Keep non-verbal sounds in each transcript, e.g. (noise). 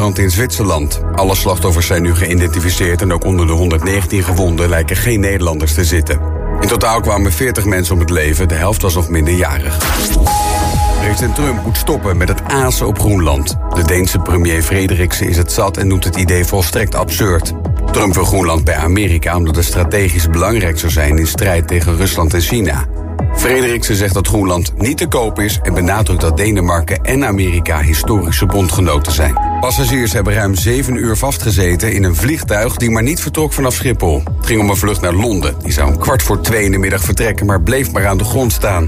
nieuwjaarsbrand in Zwitserland. Alle slachtoffers zijn nu geïdentificeerd en ook onder de 119 gewonden lijken geen Nederlanders te zitten. In totaal kwamen 40 mensen om het leven, de helft was nog minderjarig. President Trump moet stoppen met het azen op Groenland. De Deense premier Frederiksen is het zat en noemt het idee volstrekt absurd. Trump wil Groenland bij Amerika omdat het strategisch belangrijk zou zijn in strijd tegen Rusland en China. Frederiksen zegt dat Groenland niet te koop is en benadrukt dat Denemarken en Amerika historische bondgenoten zijn. Passagiers hebben ruim zeven uur vastgezeten in een vliegtuig die maar niet vertrok vanaf Schiphol. Het ging om een vlucht naar Londen. Die zou om kwart voor twee in de middag vertrekken, maar bleef maar aan de grond staan.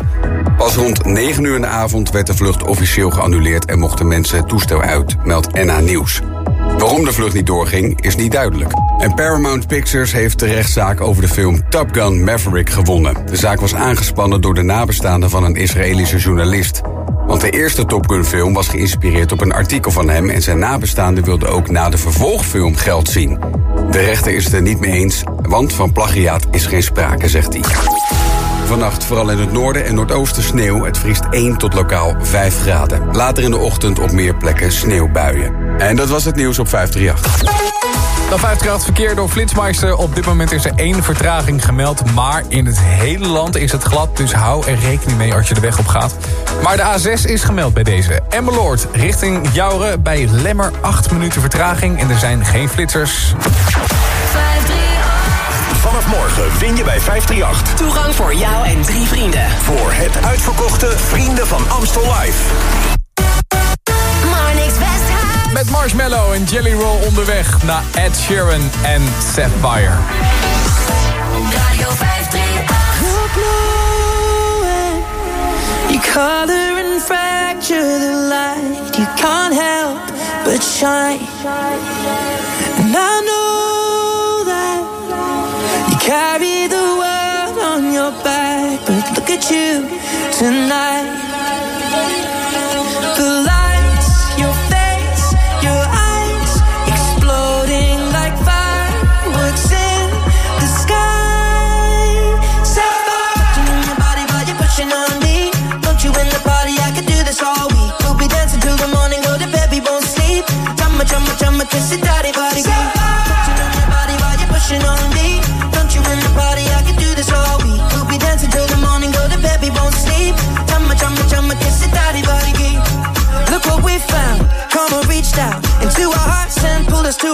Pas rond 9 uur in de avond werd de vlucht officieel geannuleerd en mochten mensen het toestel uit, meldt NA Nieuws. Waarom de vlucht niet doorging, is niet duidelijk. En Paramount Pictures heeft de rechtszaak over de film Top Gun Maverick gewonnen. De zaak was aangespannen door de nabestaanden van een Israëlische journalist. Want de eerste Top Gun film was geïnspireerd op een artikel van hem... en zijn nabestaanden wilden ook na de vervolgfilm geld zien. De rechter is het er niet mee eens, want van plagiaat is geen sprake, zegt hij. Vannacht vooral in het noorden en noordoosten sneeuw. Het vriest 1 tot lokaal 5 graden. Later in de ochtend op meer plekken sneeuwbuien. En dat was het nieuws op 538. Dan 50 verkeer door Flitsmeister. Op dit moment is er één vertraging gemeld. Maar in het hele land is het glad. Dus hou er rekening mee als je de weg op gaat. Maar de A6 is gemeld bij deze. Emmeloord richting Jouren. Bij Lemmer 8 minuten vertraging. En er zijn geen flitsers. Vanaf morgen win je bij 538. Toegang voor jou en drie vrienden. Voor het uitverkochte Vrienden van Amstel Live. Met Marshmallow en Jelly Roll onderweg naar Ed Sheeran en Seth Bayer. Radio 538. You color and fracture the light. You can't help but shine. Carry the world on your back. But look at you tonight. The lights, your face, your eyes, exploding like fireworks in the sky. Sapphire in your body while you're pushing on me. Don't you in the party? I could do this all week. We'll be dancing till the morning, go to bed, we won't sleep. Chumma, chumma, chumma, kiss it, daddy,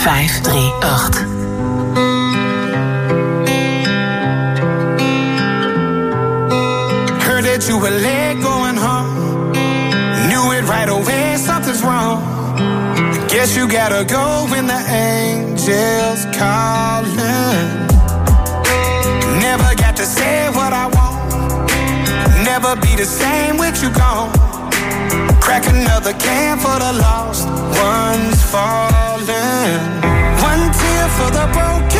538. 538. Heard that you were late going home. Knew it right away is wrong. Guess you gotta go when the angels calling. Never got to say what I want. Never be the same with you gone. Crack another can for the lost ones One tear for the broken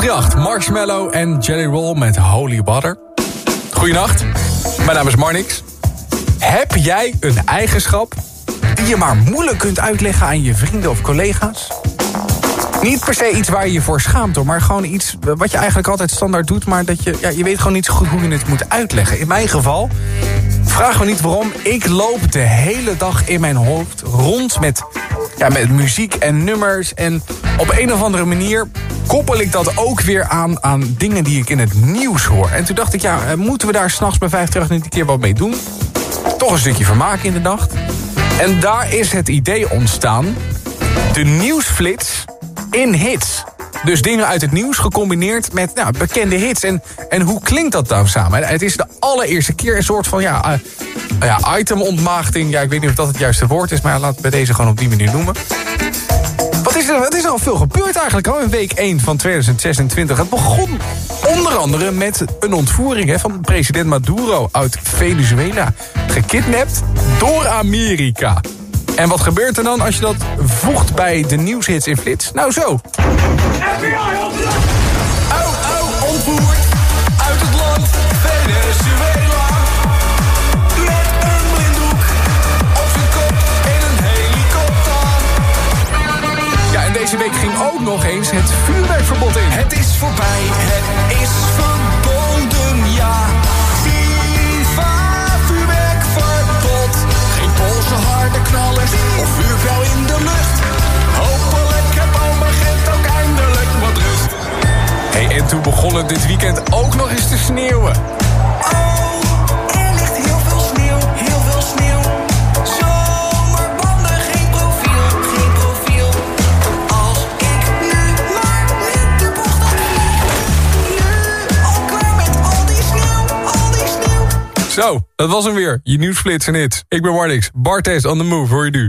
538, Marshmallow en Jelly Roll met Holy Water. Goedenacht, mijn naam is Marnix. Heb jij een eigenschap die je maar moeilijk kunt uitleggen aan je vrienden of collega's? Niet per se iets waar je je voor schaamt hoor, maar gewoon iets wat je eigenlijk altijd standaard doet, maar dat je, ja, je weet gewoon niet goed hoe je het moet uitleggen. In mijn geval, vraag me niet waarom, ik loop de hele dag in mijn hoofd rond met, ja, met muziek en nummers. En op een of andere manier koppel ik dat ook weer aan, aan dingen die ik in het nieuws hoor. En toen dacht ik, ja, eh, moeten we daar s'nachts bij 50 niet een keer wat mee doen? Toch een stukje vermaken in de nacht. En daar is het idee ontstaan, de nieuwsflits in hits. Dus dingen uit het nieuws gecombineerd met nou, bekende hits. En, en hoe klinkt dat dan samen? Het is de allereerste keer een soort van ja, uh, ja, itemontmaagding. Ja, ik weet niet of dat het juiste woord is, maar laat het bij deze gewoon op die manier noemen. Is wat is al veel gebeurd eigenlijk al in week 1 van 2026? Het begon onder andere met een ontvoering hè, van president Maduro uit Venezuela. Gekidnapt door Amerika. En wat gebeurt er dan als je dat voegt bij de nieuwshits in Flits? Nou zo. Au, deze week ging ook nog eens het vuurwerkverbod in. Het is voorbij, het is verboden, ja. Viva vuurwerkverbod. Geen Poolse harde knallers of vuurpijl in de lucht. Hopelijk heeft oma Gent ook eindelijk wat rust. Hey, en toen begon het dit weekend ook nog eens te sneeuwen. Oh, Zo, dat was hem weer. Je nieuwsflits en hits. Ik ben Marnix. Bartes on the move, hoor je nu.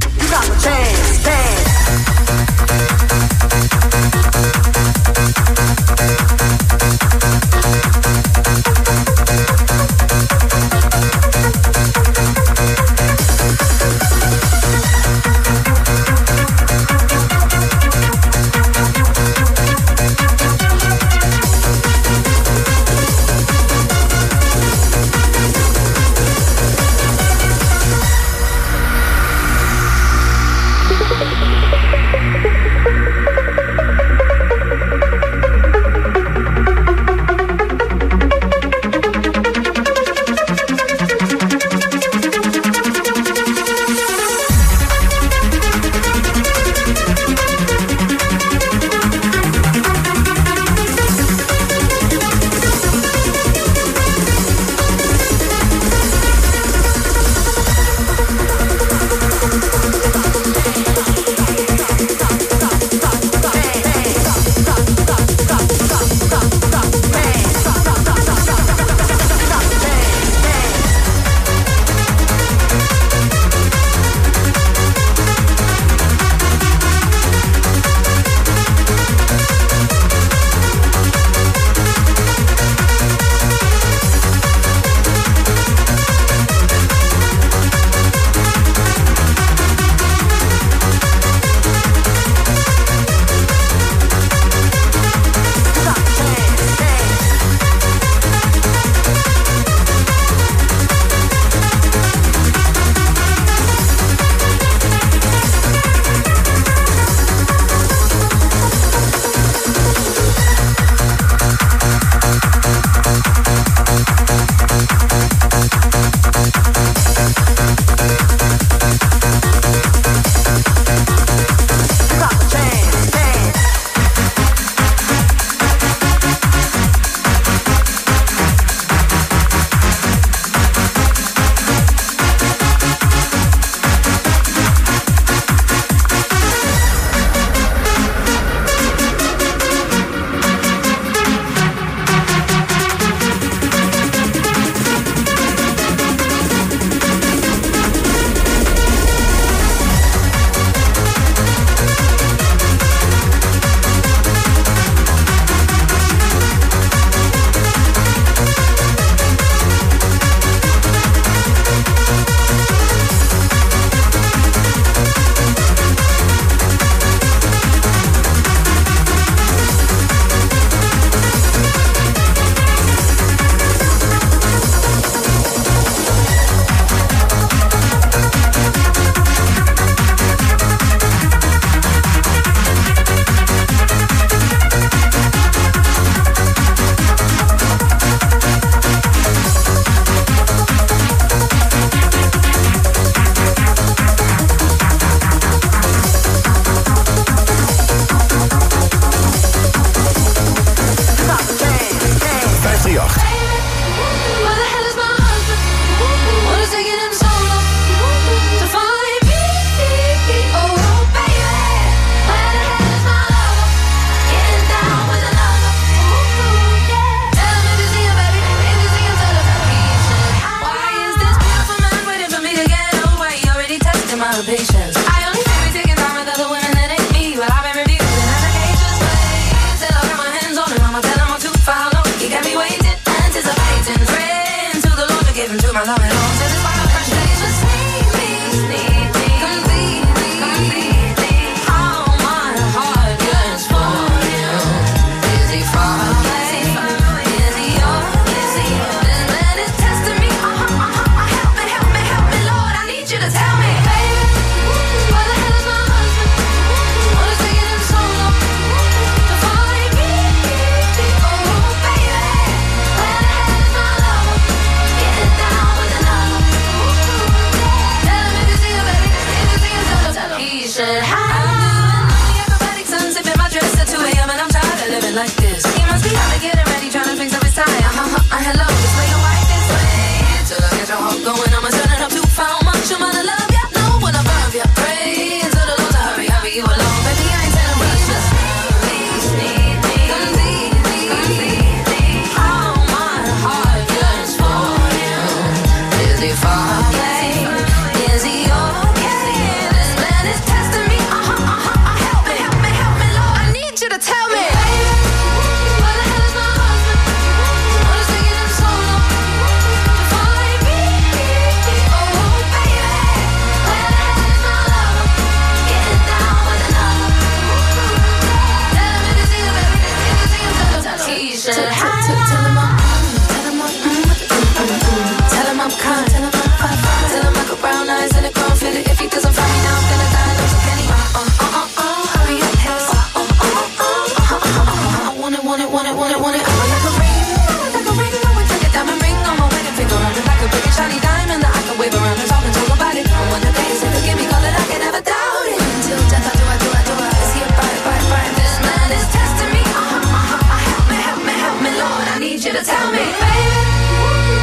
tell me, baby,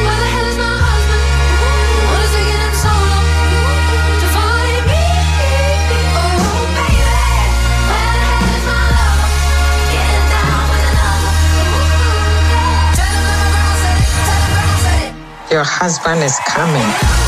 where the hell is my husband? What is to find me? Oh, baby, where the hell is my love? Getting down with another. Tell him, said it. Tell him, said it. Your husband is coming.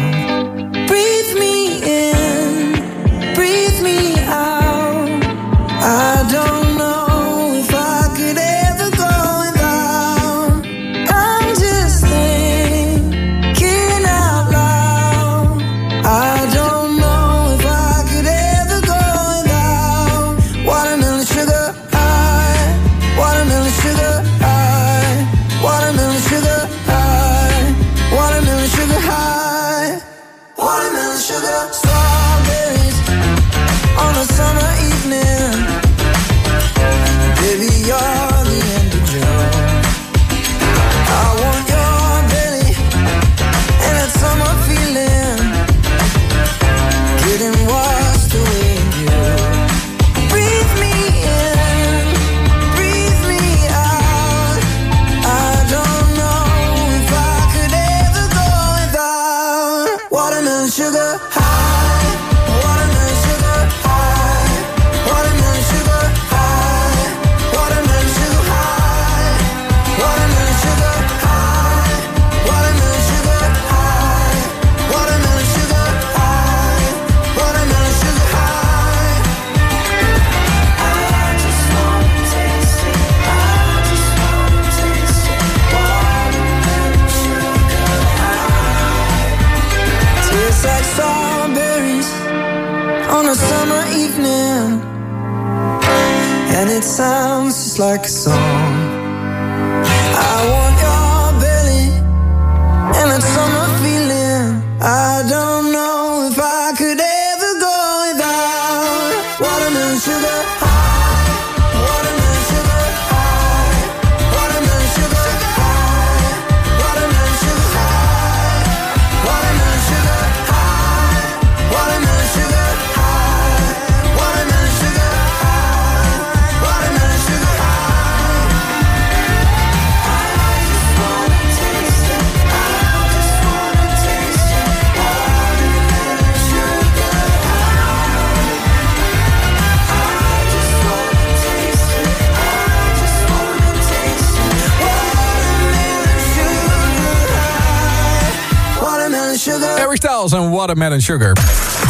Watermelon Sugar.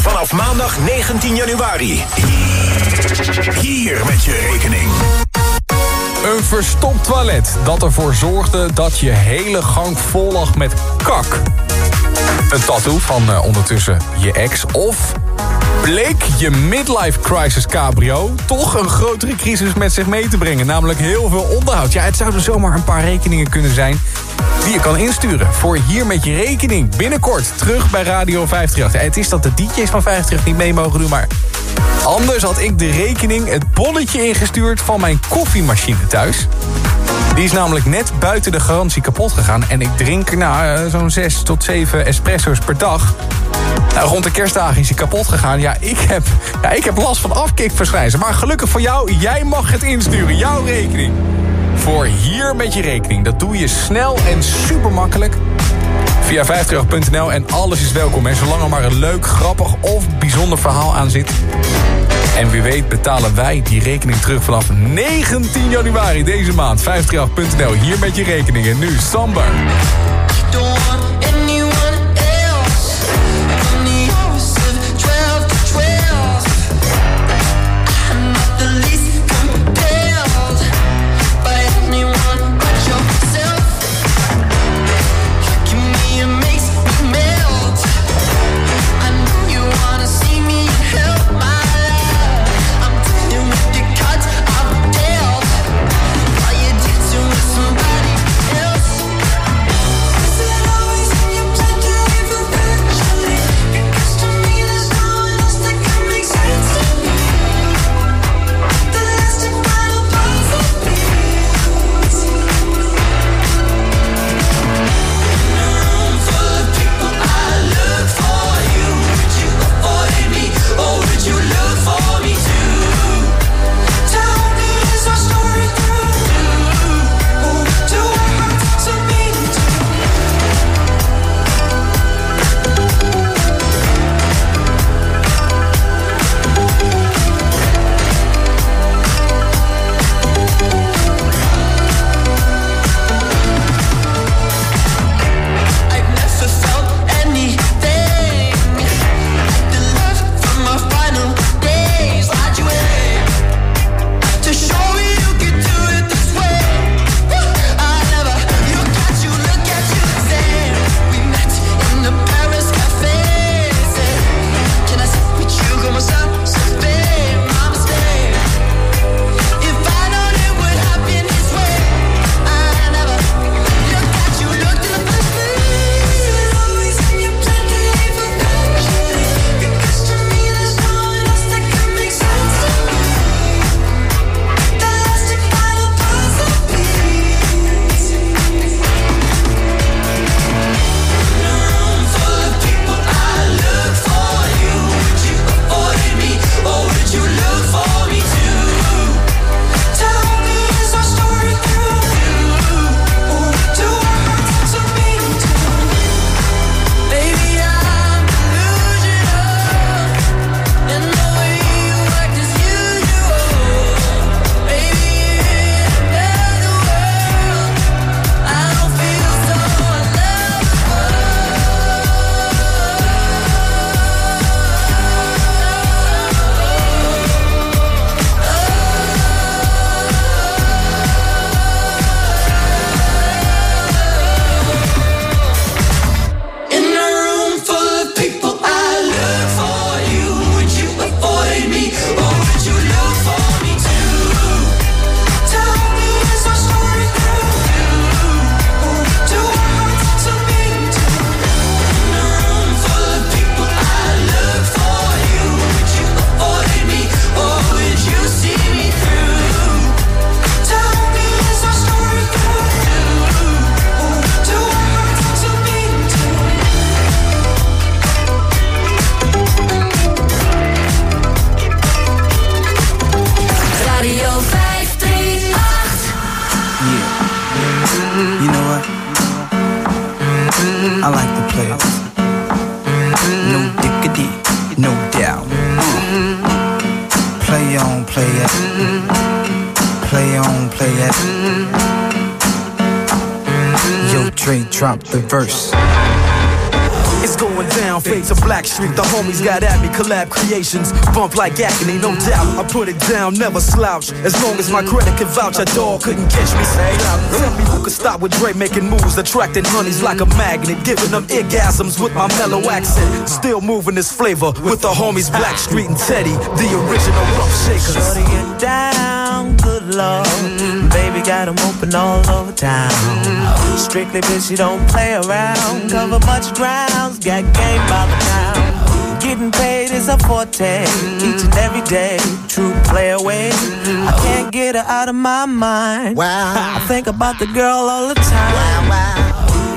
Vanaf maandag 19 januari. Hier met je rekening. Een verstopt toilet dat ervoor zorgde dat je hele gang vol lag met kak. Een tattoo van eh, ondertussen je ex of... Bleek je midlife crisis cabrio toch een grotere crisis met zich mee te brengen. Namelijk heel veel onderhoud. Ja, het zouden zomaar een paar rekeningen kunnen zijn die je kan insturen. Voor hier met je rekening. Binnenkort terug bij Radio 538. Het is dat de DJ's van 538 niet mee mogen doen, maar... Anders had ik de rekening het bonnetje ingestuurd van mijn koffiemachine thuis. Die is namelijk net buiten de garantie kapot gegaan. En ik drink nou, eh, zo'n 6 tot 7 espresso's per dag. Nou, rond de kerstdagen is hij kapot gegaan. Ja, ik heb, ja, ik heb last van afkikverschijnselen. Maar gelukkig voor jou, jij mag het insturen. Jouw rekening. Voor hier met je rekening. Dat doe je snel en super makkelijk. Via 538.nl en alles is welkom. En zolang er maar een leuk, grappig of bijzonder verhaal aan zit. En wie weet betalen wij die rekening terug vanaf 19 januari deze maand. 538.nl, hier met je rekening. En nu Sambar. Homies got at me, collab creations. Bump like agony, no doubt. I put it down, never slouch. As long as my credit can vouch, a dog couldn't catch me. Say, tell me who could stop with Dre making moves, attracting honeys like a magnet, giving them orgasms with my mellow accent. Still moving this flavor with the homies Blackstreet and Teddy, the original rough shakers. Shorty get down, good lord. Baby got 'em open all over town. Strictly bitch, you don't play around. Cover much grounds, got game by the town. Getting paid is a forte, each and every day. True play away. I can't get her out of my mind. Wow. I think about the girl all the time. Wow, wow.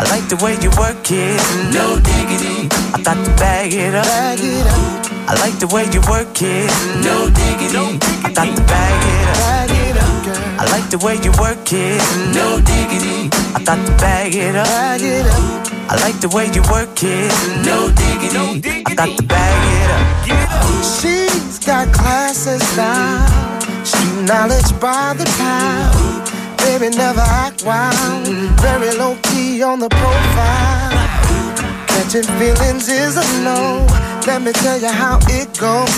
I like the way you work it, no diggity. I got to bag it up. Bag it up. I like the way you work it, no diggity. I got to bag it up. Bag it up, girl. I like the way you work it, no diggity. I got to bag it up. Bag it up. I like the way you work it, no diggity. I got to bag it up. She's got class and style, street knowledge by the pound. Baby, never act wild, very low key on the profile. Catching feelings is a no. Let me tell you how it goes.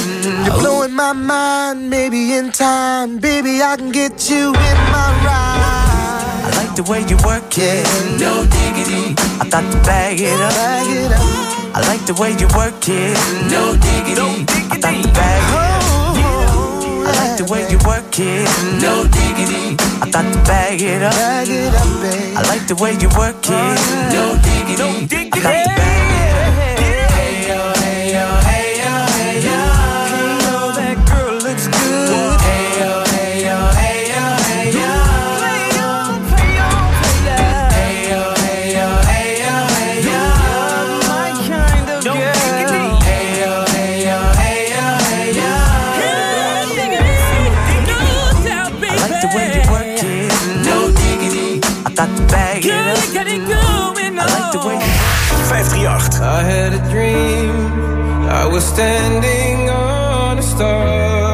You're blowing my mind, maybe in time, baby, I can get you in my ride. I like the way you work it, no diggity. I thought to bag it up. Bag it up. I like the way you work it, no diggity. I got to bag it up. Oh, I like the way you work it, no diggity. I got to bag it up. Bag it up, babe. I like the way you work it, no diggity. I got to bag I had a dream. I was standing on a star.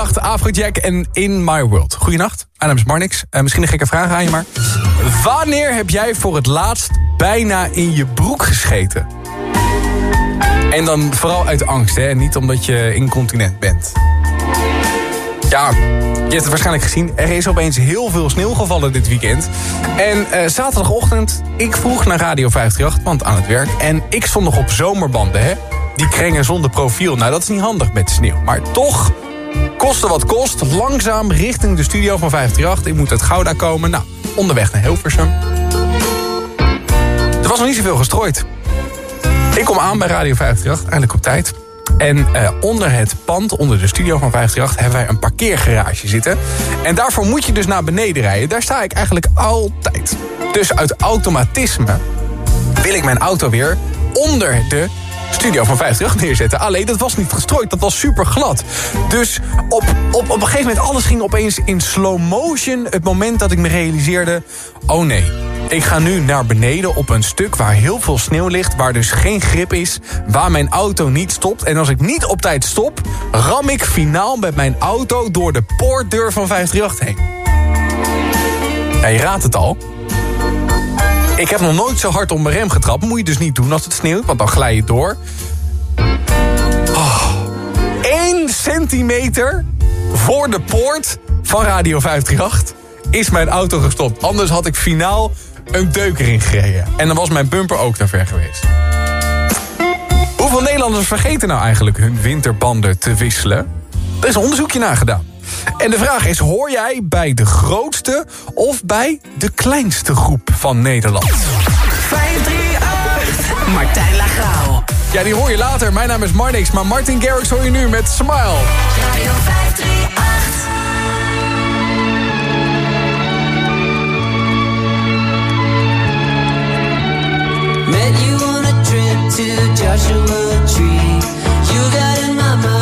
Vijfdracht, Afrojack en In My World. Goedenacht, mijn naam is Marnix. Eh, misschien een gekke vraag aan je, maar... Wanneer heb jij voor het laatst bijna in je broek gescheten? En dan vooral uit angst, hè? Niet omdat je incontinent bent. Ja, je hebt het waarschijnlijk gezien. Er is opeens heel veel sneeuw gevallen dit weekend. En eh, zaterdagochtend, ik vroeg naar Radio 538, want aan het werk. En ik stond nog op zomerbanden, hè. Die krengen zonder profiel. Nou, dat is niet handig met sneeuw. Maar toch, koste wat kost, langzaam richting de studio van 538. Ik moet uit Gouda komen. Nou, onderweg naar Hilversum. Er was nog niet zoveel gestrooid. Ik kom aan bij Radio 538, eindelijk op tijd. En eh, onder het pand, onder de studio van 538... hebben wij een parkeergarage zitten. En daarvoor moet je dus naar beneden rijden. Daar sta ik eigenlijk altijd. Dus uit automatisme wil ik mijn auto weer onder de studio van 538 neerzetten. Alleen, dat was niet gestrooid, dat was super glad. Dus op, op, op een gegeven moment, alles ging opeens in slow motion... het moment dat ik me realiseerde... oh nee, ik ga nu naar beneden op een stuk waar heel veel sneeuw ligt... waar dus geen grip is, waar mijn auto niet stopt. En als ik niet op tijd stop, ram ik finaal met mijn auto... door de poortdeur van 538 heen. Ja, je raadt het al. Ik heb nog nooit zo hard op mijn rem getrapt. Moet je dus niet doen als het sneeuwt, want dan glij je door. Oh, 1 centimeter voor de poort van Radio 538 is mijn auto gestopt. Anders had ik finaal een deuk erin gereden. En dan was mijn bumper ook te ver geweest. Hoeveel Nederlanders vergeten nou eigenlijk hun winterbanden te wisselen? Er is een onderzoekje naar gedaan. En de vraag is, hoor jij bij de grootste of bij de kleinste groep van Nederland? 538. Martijn Lagrauw. Ja, die hoor je later. Mijn naam is Marnix, maar Martin Garrix hoor je nu met Smile. Radio 538. Met you on a trip to Joshua Tree. You got in my mind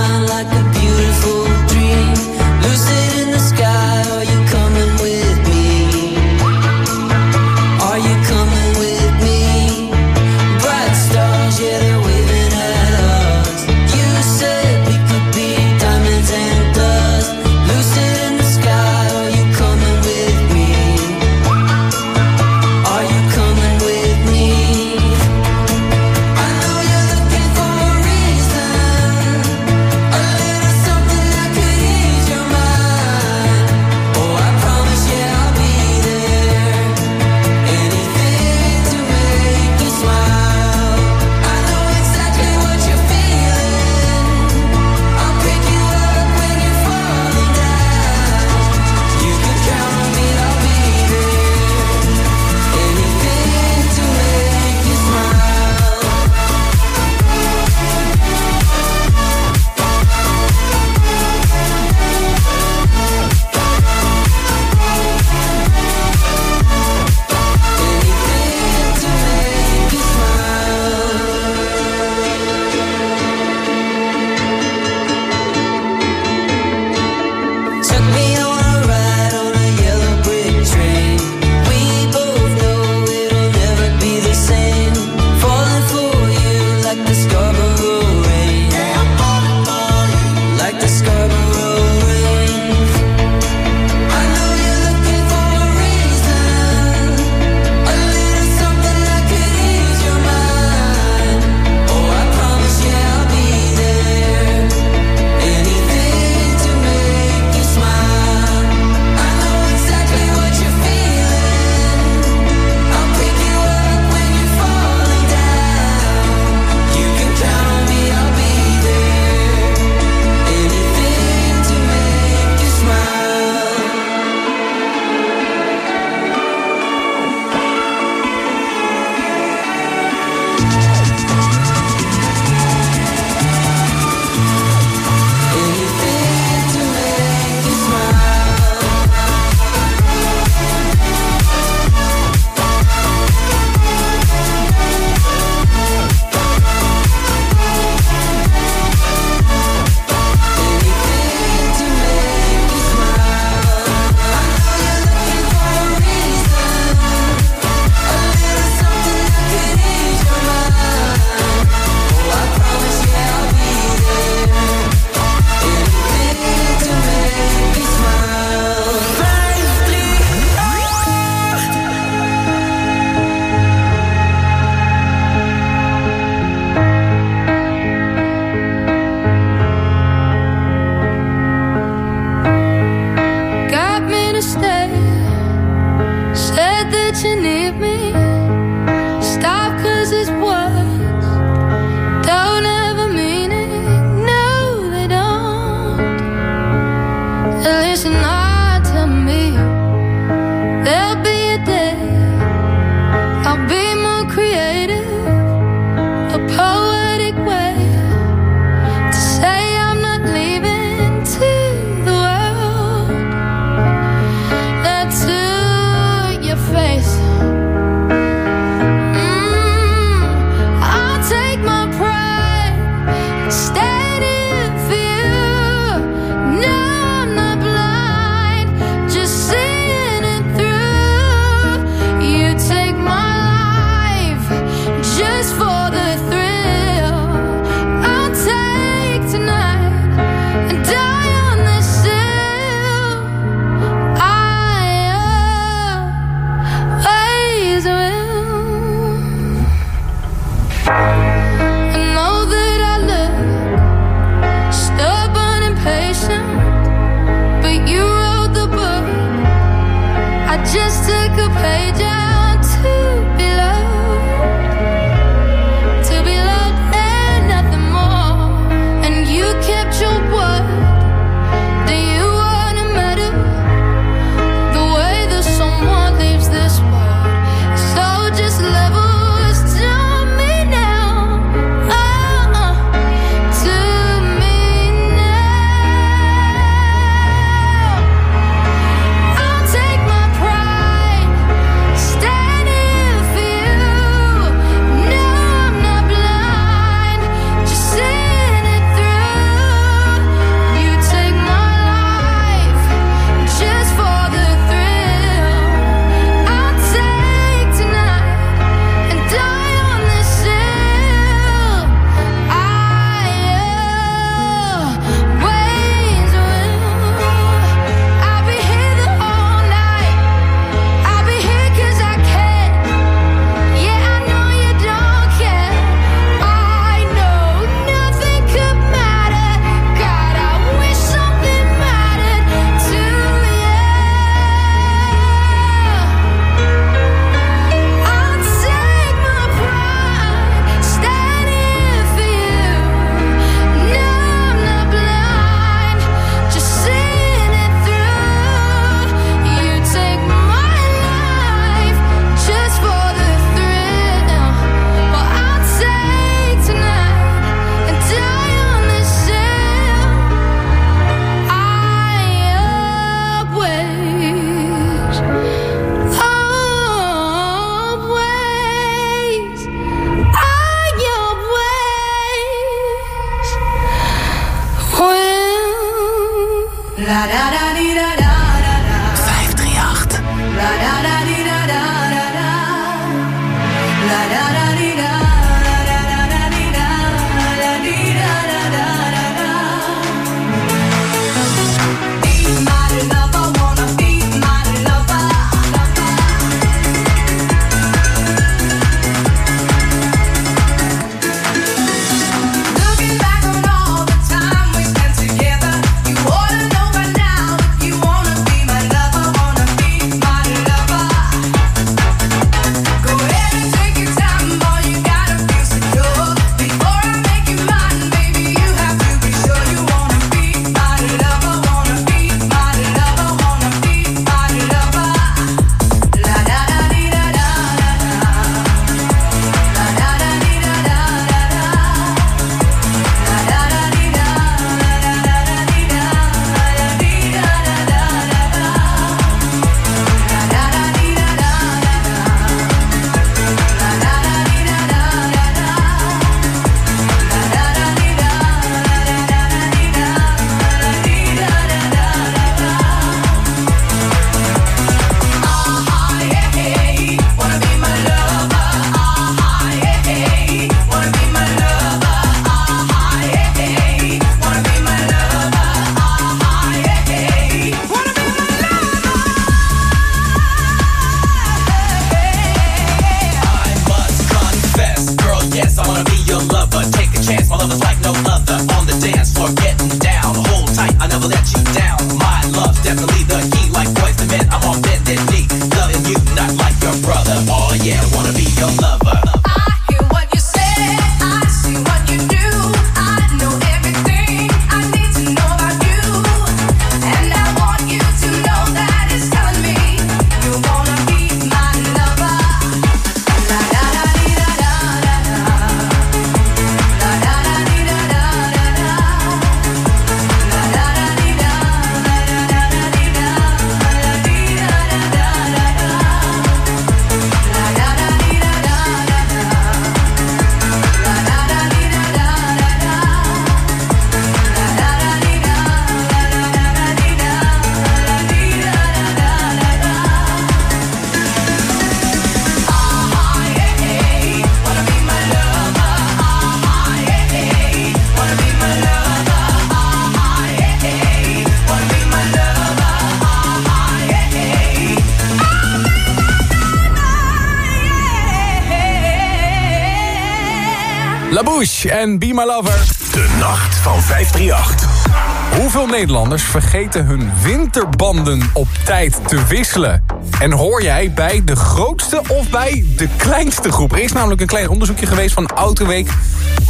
En Be My Lover. De nacht van 538. Hoeveel Nederlanders vergeten hun winterbanden op tijd te wisselen? En hoor jij bij de grootste of bij de kleinste groep? Er is namelijk een klein onderzoekje geweest van Autoweek.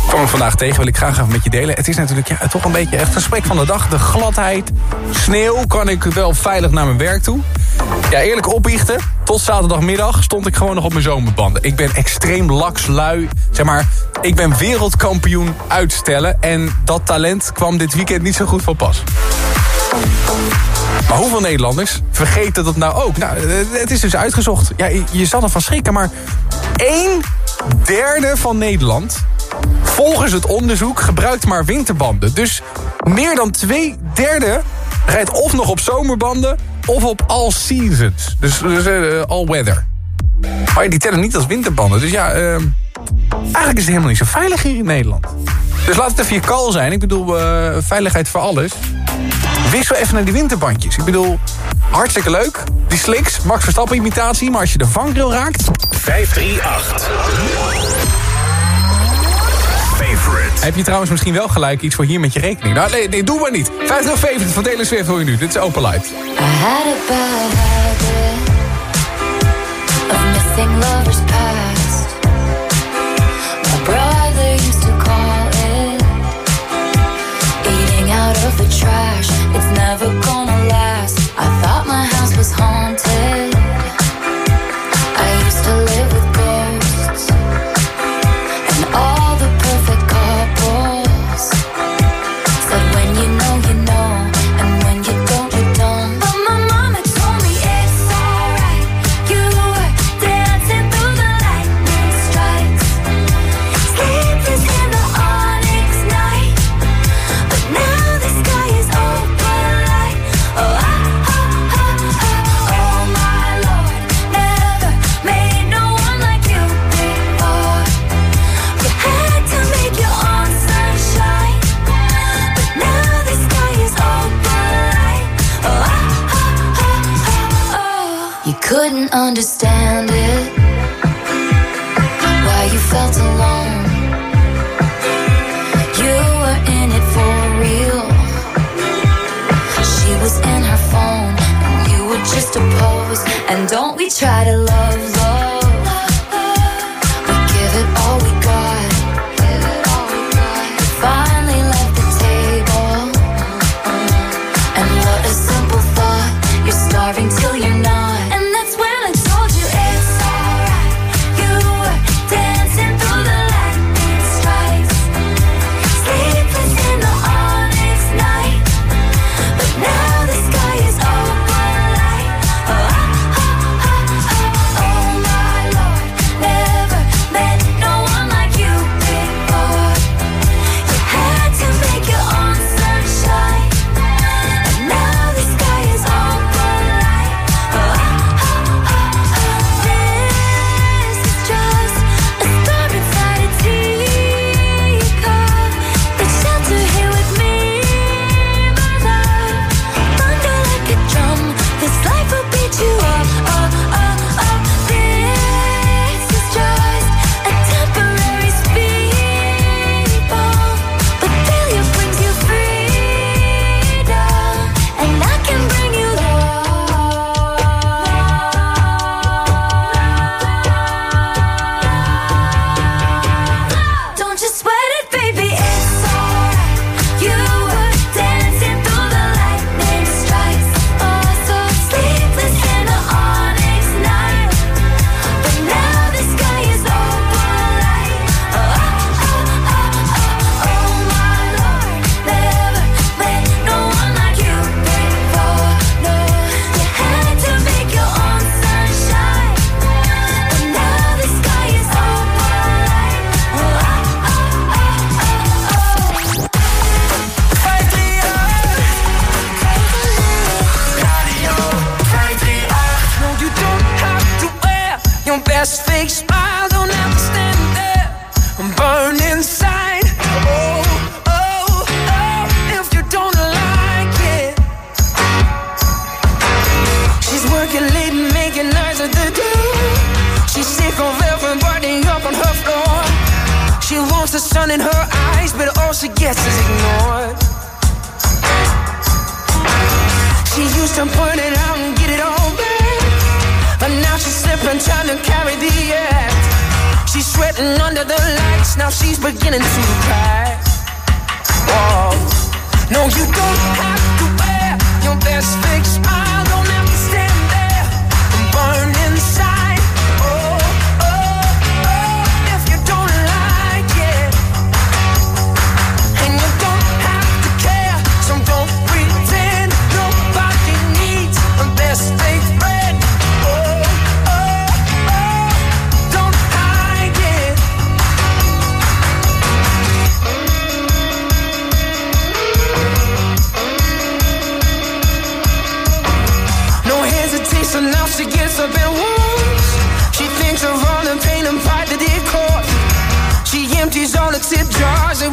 Kwam ik vandaag tegen, wil ik graag even met je delen. Het is natuurlijk ja, toch een beetje echt gesprek van de dag. De gladheid, sneeuw, kan ik wel veilig naar mijn werk toe? Ja, eerlijk opbiechten. Tot zaterdagmiddag stond ik gewoon nog op mijn zomerbanden. Ik ben extreem lakslui. Zeg maar, ik ben wereldkampioen uitstellen. En dat talent kwam dit weekend niet zo goed van pas. Maar hoeveel Nederlanders vergeten dat nou ook? Nou, eh, het is dus uitgezocht. Ja, je- zal ervan schrikken, maar... één derde van Nederland... volgens het onderzoek gebruikt maar winterbanden. Dus meer dan twee derde rijdt of nog op zomerbanden... of op all seasons. Dus, dus eh, all weather. Maar die tellen niet als winterbanden. Dus ja, eh, eigenlijk is het helemaal niet zo veilig hier in Nederland. Dus laat het even je call zijn. Ik bedoel, eh, veiligheid voor alles. Wissel even naar die winterbandjes. Ik bedoel, hartstikke leuk. Die slicks, Max Verstappen imitatie. Maar als je de vangrail raakt... 538. Favorite. Heb je trouwens misschien wel gelijk iets voor hier met je rekening? Nou, nee, nee doe maar niet. 50 van Taylor Swift hoor je nu. Dit is Open Light. I had a bad habit of missing lovers past. Trash. It's never gonna last. I thought my house was haunted. Understand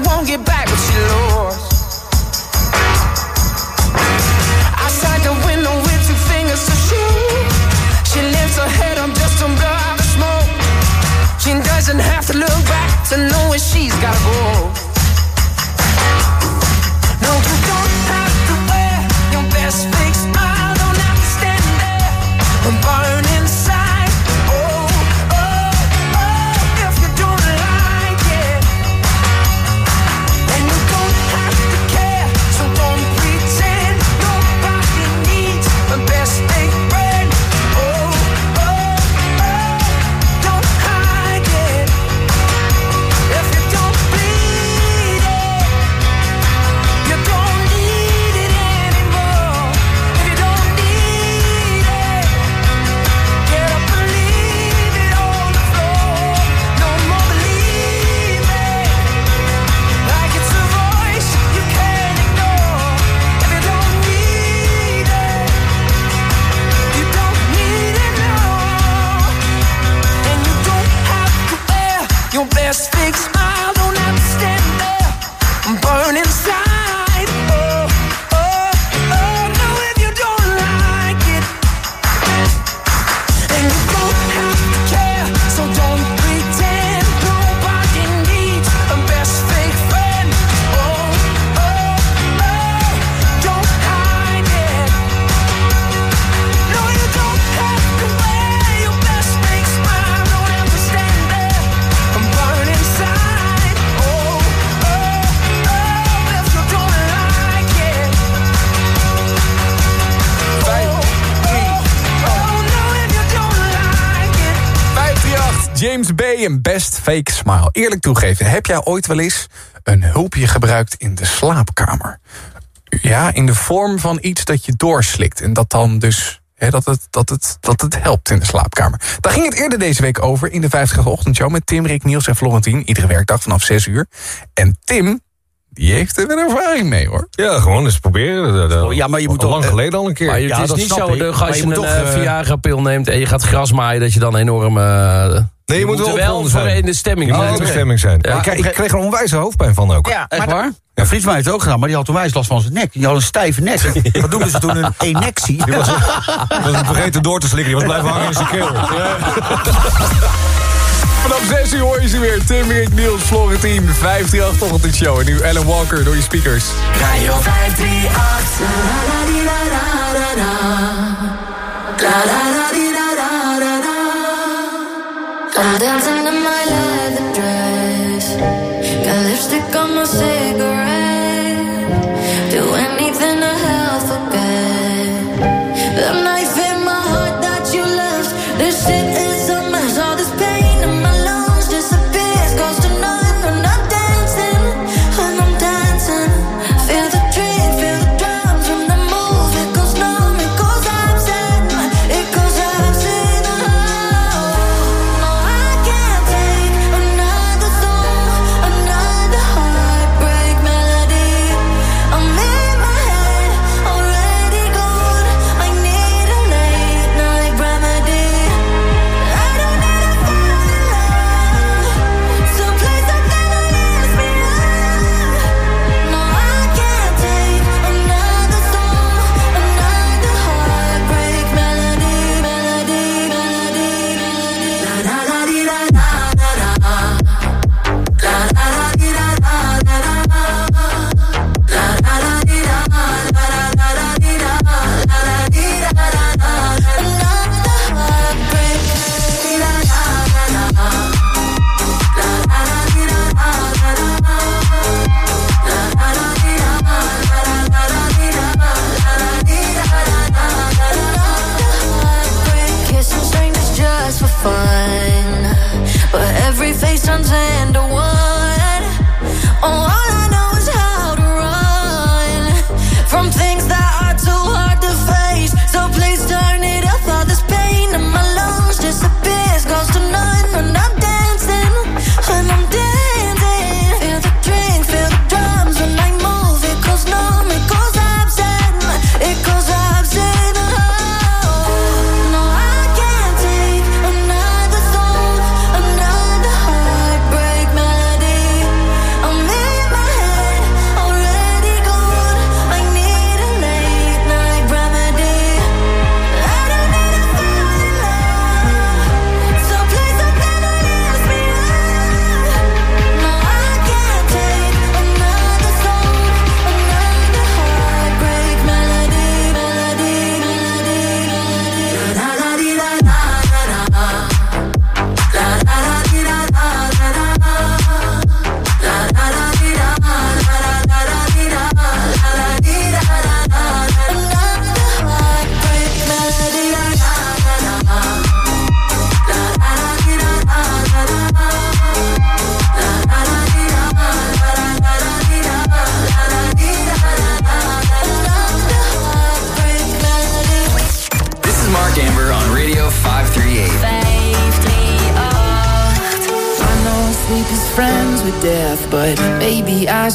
won't get back what she lost. Outside the window with two fingers to shoot. She lifts her head up just to blow out the smoke. She doesn't have to look back to know where she's gotta go. James Bay en Best Fake Smile. Eerlijk toegeven, heb jij ooit wel eens een hulpje gebruikt in de slaapkamer? Ja, in de vorm van iets dat je doorslikt. En dat dan dus hè, dat, het, dat, het, dat het helpt in de slaapkamer. Daar ging het eerder deze week over in de 50 ochtendshow... met Tim, Rick, Niels en Florentien. Iedere werkdag vanaf 6 uur. En Tim, die heeft er wel ervaring mee, hoor. Ja, gewoon eens proberen. Dat- dat- ja, maar je moet al lang geleden al een keer. Maar het Ja, is dat niet zo, Maar als je een toch, eh, eh, Viagra-pil neemt en je gaat gras maaien... dat je dan enorm... eh, Nee, je moet wel voor in de stemming Je moet in de stemming zijn. Ja. Ik, kreeg- ik kreeg er onwijze hoofdpijn van ook. Ja, Echt maar- waar? Ja, Frits heeft het ook gedaan, maar die had onwijs last van zijn nek. Die had een stijve nek. (laughs) Wat doen ze toen? Een enectie. Die was, (laughs) was hem vergeten door te slikken. Die was blijven hangen in zijn keel. Vanaf 6 uur hoor je ze weer. Tim, Rick, Niels, Florentien. 538 ochtendshow. En nu Alan Walker door je speakers. Radio 538. La la di la la la la. La la la di la la la la. I'm dancing in my leather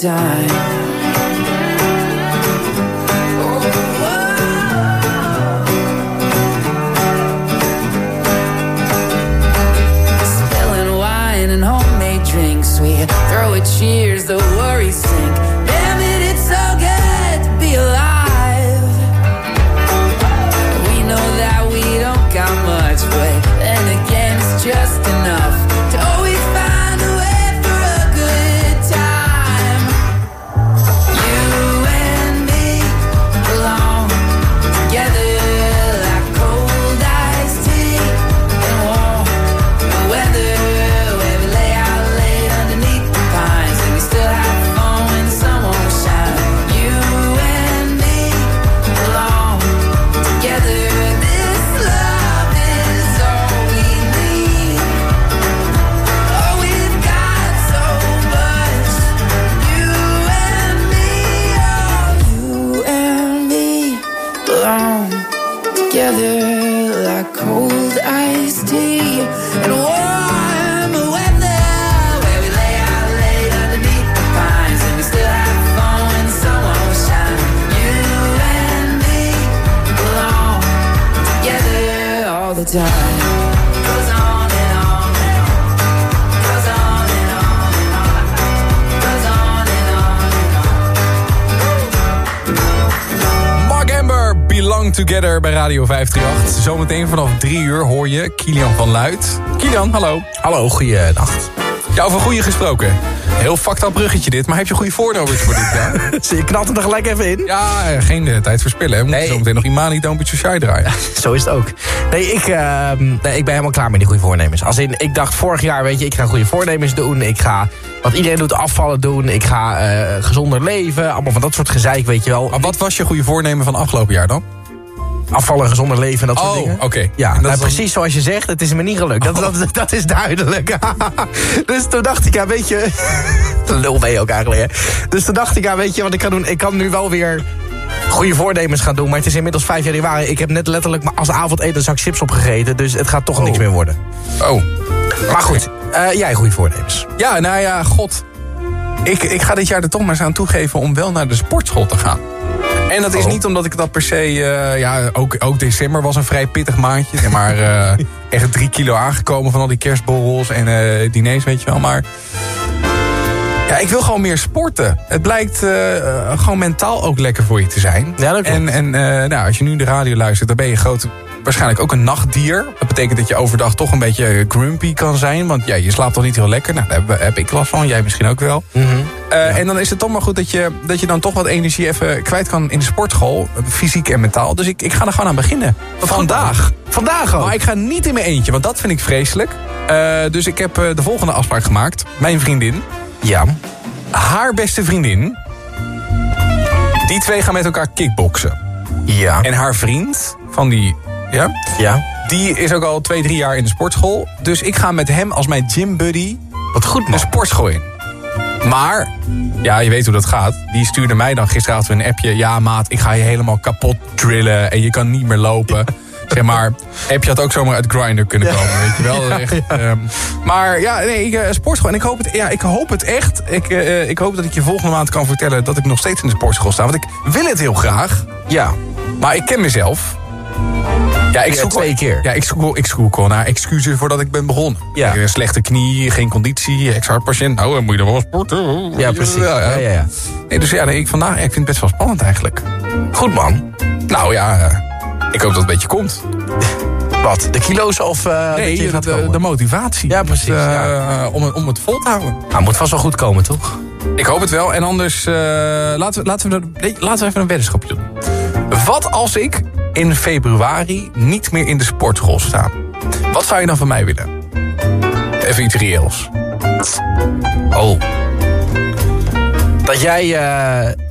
die. Radio 538. Zometeen vanaf drie uur hoor je Kilian van Luid. Kilian, hallo. Hallo, goeienacht. Ja, over goede gesproken. Heel fucked up bruggetje dit, maar heb je goede voornemens voor dit jaar? (laughs) Je knalt hem er gelijk even in. Ja, eh, geen eh, tijd verspillen. We moeten Nee. zometeen nog Imani Doompetje Shai draaien. Zo is het ook. Nee ik, ehm, nee, ik ben helemaal klaar met die goede voornemens. Als in, ik dacht vorig jaar, weet je, ik ga goede voornemens doen. Ik ga, wat iedereen doet, afvallen doen. Ik ga eh, gezonder leven. Allemaal van dat soort gezeik, weet je wel. Maar wat was je goede voornemen van afgelopen jaar dan? Afvallen, gezonder leven, dat soort Oh, dingen. oké. Ja, En dat nou, dan- precies zoals je zegt, het is me niet gelukt. Dat, dat, dat is duidelijk. (laughs) dus toen dacht ik, ja, weet je... (laughs) Lul ben je ook eigenlijk, hè. Dus toen dacht ik, ja, weet je wat ik kan doen? Ik kan nu wel weer goede voornemens gaan doen. Maar het is inmiddels 5 januari. Ik heb net letterlijk maar als avondeten een zak chips opgegeten. Dus het gaat toch niks meer worden. Oh. Maar goed, eh, jij goede voornemens. Ja, nou ja, god. Ik, ik ga dit jaar er toch maar eens aan toegeven om wel naar de sportschool te gaan. En dat is Oh. niet omdat ik dat per se... eh, ja, ook, ook december was een vrij pittig maandje. Maar eh, echt drie kilo aangekomen van al die kerstborrels en eh, diners, weet je wel. Maar Ja, ik wil gewoon meer sporten. Het blijkt gewoon mentaal ook lekker voor je te zijn. Ja, dat klopt. En, en nou, als je nu de radio luistert, dan ben je groot, waarschijnlijk ook een nachtdier. Dat betekent dat je overdag toch een beetje grumpy kan zijn. Want ja, je slaapt toch niet heel lekker. Nou, daar heb, heb ik last van. Jij misschien ook wel. Mhm. Eh, En dan is het toch maar goed dat je, dat je dan toch wat energie even kwijt kan in de sportschool. Fysiek en mentaal. Dus ik, ik ga er gewoon aan beginnen. Vandaag. Vandaag ook. Maar ik ga niet in mijn eentje, want dat vind ik vreselijk. Eh, dus ik heb eh, de volgende afspraak gemaakt. Mijn vriendin. Ja. Haar beste vriendin. Die twee gaan met elkaar kickboksen. Ja. En haar vriend van die... Ja? Ja. Die is ook al twee, drie jaar in de sportschool. Dus ik ga met hem als mijn gym buddy Wat goed, de man. sportschool in. Maar, ja, je weet hoe dat gaat. Die stuurde mij dan gisteravond een appje. Ja, maat, ik ga je helemaal kapot drillen. En je kan niet meer lopen. (laughs) Zeg maar, appje had ook zomaar uit Grindr kunnen komen, weet je wel. (laughs) Echt, ehm, maar ja, nee, ik, eh, sportschool. En ik hoop het, ja, ik hoop het echt. Ik, eh, ik hoop dat ik je volgende maand kan vertellen... dat ik nog steeds in de sportschool sta. Want ik wil het heel graag. Ja. Maar ik ken mezelf. Ja, ik zoek twee keer. Ja, ik zoek, ik zoek al naar excuses voordat ik ben begonnen. Ja. Ik, eh, slechte knie, geen conditie, ex-hartpatiënt. Nou, dan moet je dan wel sporten. Ja, precies. Ja, ja, ja. Nee, dus ja, nee, ik, vandaag, ik vind het best wel spannend eigenlijk. Goed, man. Nou ja, eh, ik hoop dat het een beetje komt. (laughs) Wat? De kilo's of eh dat Nee, je gaat de, de motivatie. Ja, precies, Eh, ja. om, het- om het vol te houden. Nou, moet vast wel goed komen, toch? Ik hoop het wel. En anders eh, laten, we, laten, we, er- laten we even een weddenschapje doen. Wat als ik in februari niet meer in de sportschool sta? Wat zou je dan van mij willen? Even iets reëels. Oh. Dat jij eh,